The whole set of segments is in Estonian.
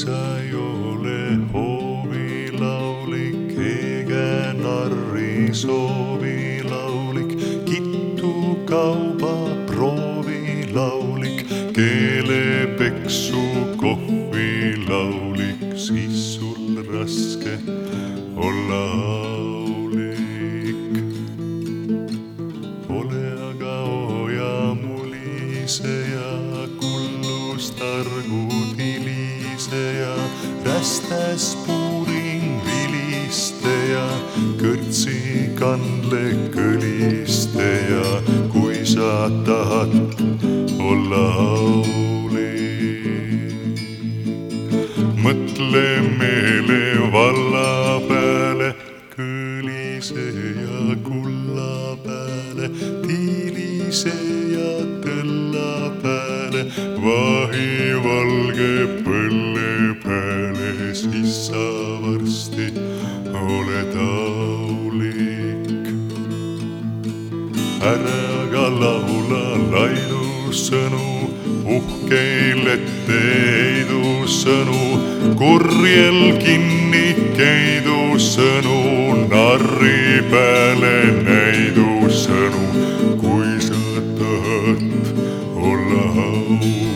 sa ei ole hoovilaulik ega narri soovilaulik, kitukauba proovilaulik, keelepeksu kohvilaulik, siis sul raske olla aulik. ole aga oja muliseja, kullustargu tiliseja, rästes puuring vilisteja, kõrtsi kandle kõlisteja, kui sa tahad olla aulik. mõtle meelevalla peale, kõlise ja kulla peale, tiilise ja tõlla peale, vahivalge põlle ära aga laula lailusõnu, uhkeil etteheidusõnu, kurjel kinnikheidusõnu, narri peale näidusõnu, kui sa tahad olla aulik.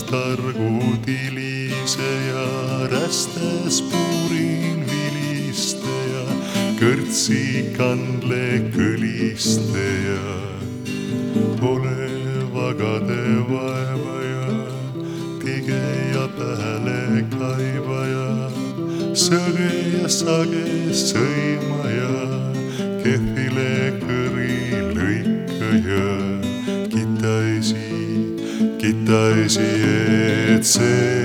Kuldustargu tiliseja, rästes puurin vilisteja, kõrtsi kandle kõlisteja. ole vagade vaevaja, tige ja pääle kaivaja, sõge ja sage sõimaja, dai si et